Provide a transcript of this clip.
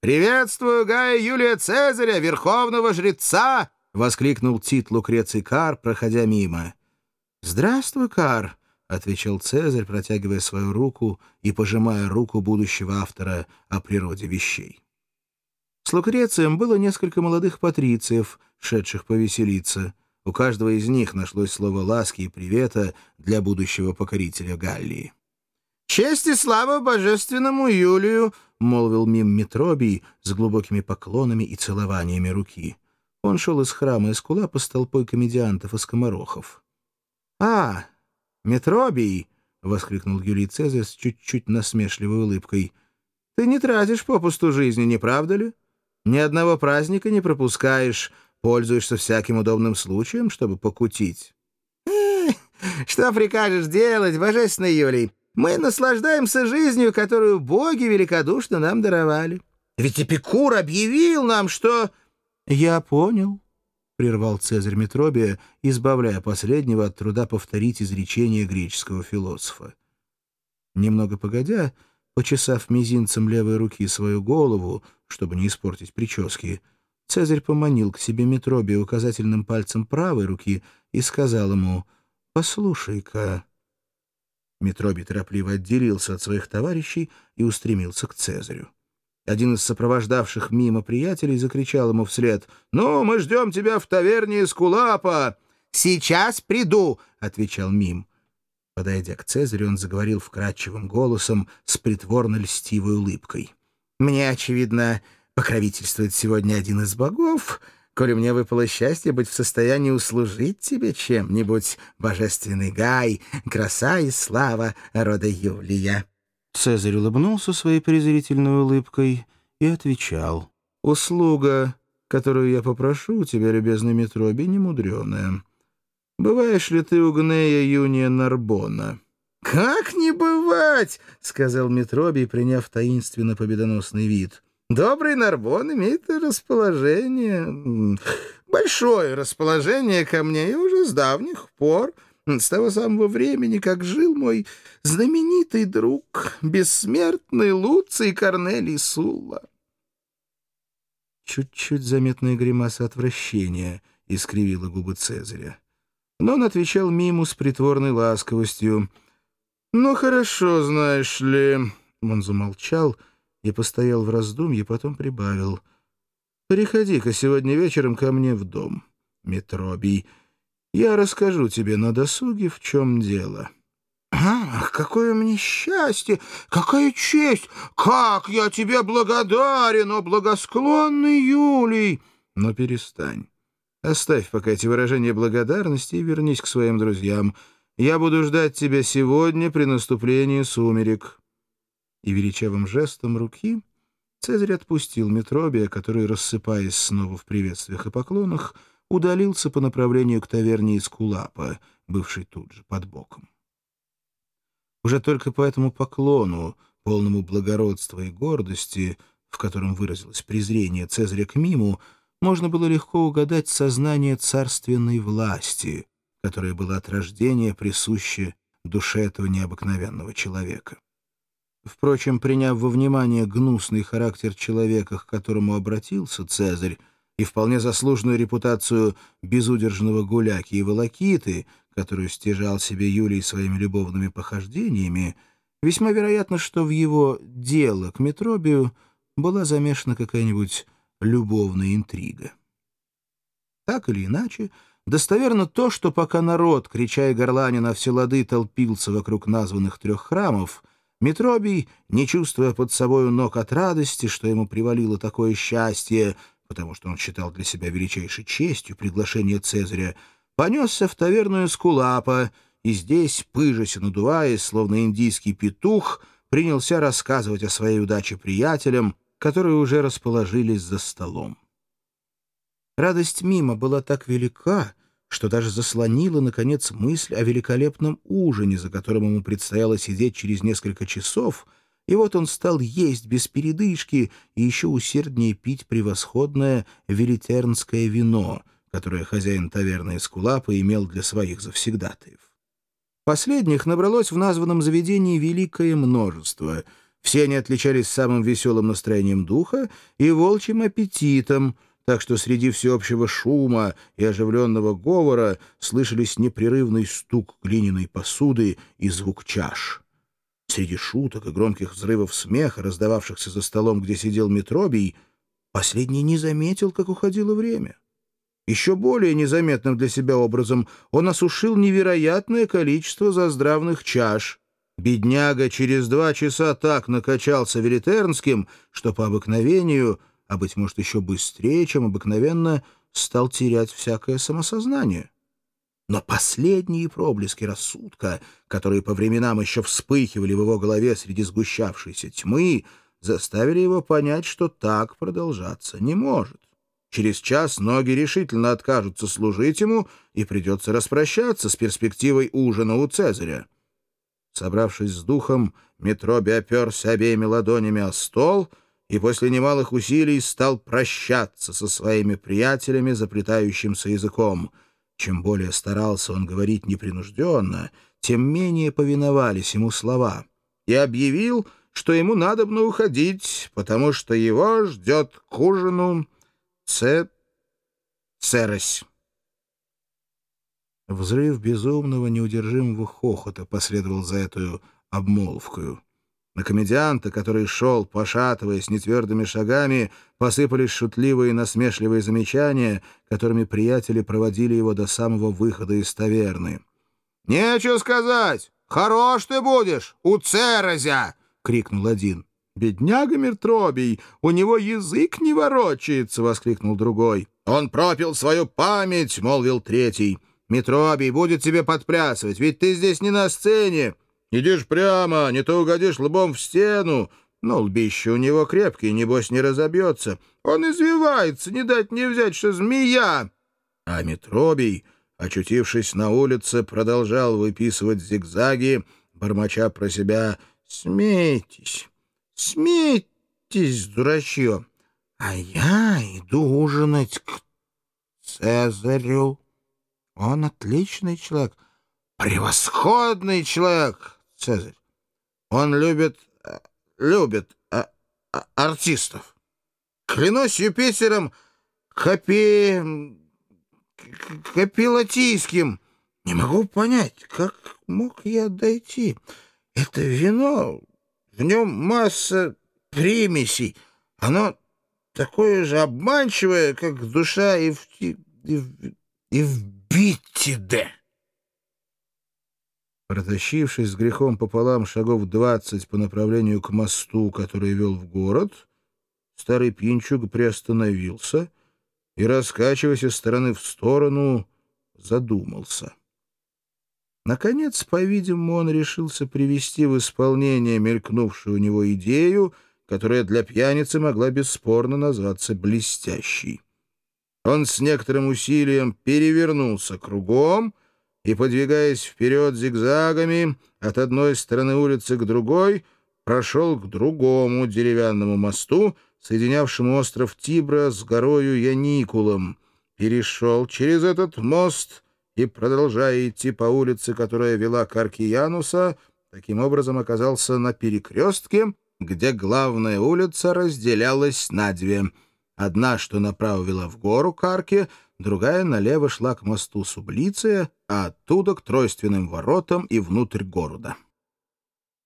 «Приветствую Гая Юлия Цезаря, верховного жреца!» — воскликнул Тит Лукреций Кар, проходя мимо. «Здравствуй, Кар!» — отвечал Цезарь, протягивая свою руку и пожимая руку будущего автора о природе вещей. С Лукрецием было несколько молодых патрициев, шедших повеселиться. У каждого из них нашлось слово ласки и привета для будущего покорителя Галлии. «Честь и слава божественному Юлию!» — молвил мим Метробий с глубокими поклонами и целованиями руки. Он шел из храма Эскулапа с толпой комедиантов и скоморохов. «А, Метробий!» — воскликнул Юлий Цезарь с чуть-чуть насмешливой улыбкой. «Ты не тратишь попусту жизни, не правда ли? Ни одного праздника не пропускаешь, пользуешься всяким удобным случаем, чтобы покутить. «Что прикажешь делать, божественный Юлий? Мы наслаждаемся жизнью, которую боги великодушно нам даровали. Ведь Эпикур объявил нам, что...» «Я понял», — прервал Цезарь Метробия, избавляя последнего от труда повторить изречение греческого философа. Немного погодя, почесав мизинцем левой руки свою голову, чтобы не испортить прически, Цезарь поманил к себе Метробия указательным пальцем правой руки и сказал ему «Послушай-ка». Метробий торопливо отделился от своих товарищей и устремился к Цезарю. Один из сопровождавших мимо приятелей закричал ему вслед «Ну, мы ждем тебя в таверне из Кулапа!» «Сейчас приду!» — отвечал Мим. Подойдя к Цезарю, он заговорил вкрадчивым голосом с притворно льстивой улыбкой. «Мне, очевидно, покровительствует сегодня один из богов, коли мне выпало счастье быть в состоянии услужить тебе чем-нибудь, божественный Гай, краса и слава рода Юлия». Цезарь улыбнулся своей презрительной улыбкой и отвечал. «Услуга, которую я попрошу у тебя, любезный Метроби, немудреная». Бываешь ли ты у Гнея Юния Нарбона?» «Как не бывать!» — сказал Метробий, приняв таинственно победоносный вид. «Добрый Нарбон имеет расположение, большое расположение ко мне и уже с давних пор, с того самого времени, как жил мой знаменитый друг, бессмертный Луций Корнелий Сулла». Чуть-чуть заметная гримаса отвращения искривила губы Цезаря. Но он отвечал Миму с притворной ласковостью. «Ну, хорошо, знаешь ли...» Он замолчал и постоял в раздумье, потом прибавил. «Приходи-ка сегодня вечером ко мне в дом, Метробий. Я расскажу тебе на досуге, в чем дело». «Ах, какое мне счастье! Какая честь! Как я тебе благодарен, о благосклонный Юлий!» «Но перестань. Оставь пока эти выражения благодарности и вернись к своим друзьям. Я буду ждать тебя сегодня при наступлении сумерек». И величавым жестом руки Цезарь отпустил Метробия, который, рассыпаясь снова в приветствиях и поклонах, удалился по направлению к таверне из Кулапа, бывшей тут же, под боком. Уже только по этому поклону, полному благородства и гордости, в котором выразилось презрение Цезаря к Миму, можно было легко угадать сознание царственной власти, которое было от рождения присуще душе этого необыкновенного человека. Впрочем, приняв во внимание гнусный характер человека, к которому обратился Цезарь, и вполне заслуженную репутацию безудержного гуляки и волокиты, которую стяжал себе Юлий своими любовными похождениями, весьма вероятно, что в его дело к Метробию была замешана какая-нибудь любовная интрига. Так или иначе, достоверно то, что пока народ, крича и горланя на все лады, толпился вокруг названных трех храмов, Метробий, не чувствуя под собою ног от радости, что ему привалило такое счастье, потому что он считал для себя величайшей честью приглашение Цезаря, понесся в таверную Скулапа и здесь, пыжась и надуваясь, словно индийский петух, принялся рассказывать о своей удаче приятелям, которые уже расположились за столом. Радость Мима была так велика, что даже заслонила, наконец, мысль о великолепном ужине, за которым ему предстояло сидеть через несколько часов, и вот он стал есть без передышки и еще усерднее пить превосходное велитернское вино, которое хозяин таверны Эскулапа имел для своих завсегдатаев. Последних набралось в названном заведении великое множество — Все они отличались самым веселым настроением духа и волчьим аппетитом, так что среди всеобщего шума и оживленного говора слышались непрерывный стук глиняной посуды и звук чаш. Среди шуток и громких взрывов смеха, раздававшихся за столом, где сидел Метробий, последний не заметил, как уходило время. Еще более незаметным для себя образом он осушил невероятное количество заздравных чаш. Бедняга через два часа так накачался велитернским, что по обыкновению, а, быть может, еще быстрее, чем обыкновенно, стал терять всякое самосознание. Но последние проблески рассудка, которые по временам еще вспыхивали в его голове среди сгущавшейся тьмы, заставили его понять, что так продолжаться не может. Через час ноги решительно откажутся служить ему, и придется распрощаться с перспективой ужина у Цезаря. Собравшись с духом, Метроби оперся обеими ладонями о стол и после немалых усилий стал прощаться со своими приятелями заплетающимся языком — чем более старался он говорить непринужденно, тем менее повиновались ему слова. И объявил, что ему надобно уходить, потому что его ждет к ужину ц... церось. Взрыв безумного неудержимого хохота последовал за эту обмолвкою. На комедианта, который шел, пошатываясь нетвердыми шагами, посыпались шутливые и насмешливые замечания, которыми приятели проводили его до самого выхода из таверны. «Нечего сказать! Хорош ты будешь, у Церозя!» — крикнул один. «Бедняга Мертробий, у него язык не ворочается!» — воскликнул другой. «Он пропил свою память!» — молвил третий. «Метробий будет тебе подплясывать, ведь ты здесь не на сцене!» Идешь прямо, не то угодишь лбом в стену. Но лбище у него крепкий, небось, не разобьется. Он извивается, не дать не взять, что змея. А Метробий, очутившись на улице, продолжал выписывать зигзаги, бормоча про себя «Смейтесь, смейтесь, дурачье, а я иду ужинать к Цезарю. Он отличный человек, превосходный человек». Цезарь. Он любит... Э, любит а, а, артистов. Клянусь Юпитером Капи... Капилатийским. Не могу понять, как мог я дойти. Это вино, в нем масса примесей. Оно такое же обманчивое, как душа и в, и в, и в Биттиде. Протащившись с грехом пополам шагов двадцать по направлению к мосту, который вел в город, старый пинчуг приостановился и, раскачиваясь из стороны в сторону, задумался. Наконец, по-видимому, он решился привести в исполнение мелькнувшую у него идею, которая для пьяницы могла бесспорно назваться блестящей. Он с некоторым усилием перевернулся кругом — и, подвигаясь вперед зигзагами от одной стороны улицы к другой, прошел к другому деревянному мосту, соединявшему остров Тибра с горою Яникулом, перешел через этот мост и, продолжая идти по улице, которая вела к Аркиянуса, таким образом оказался на перекрестке, где главная улица разделялась на две. Одна, что направо вела в гору к арке, другая налево шла к мосту Сублиция, а оттуда к тройственным воротам и внутрь города.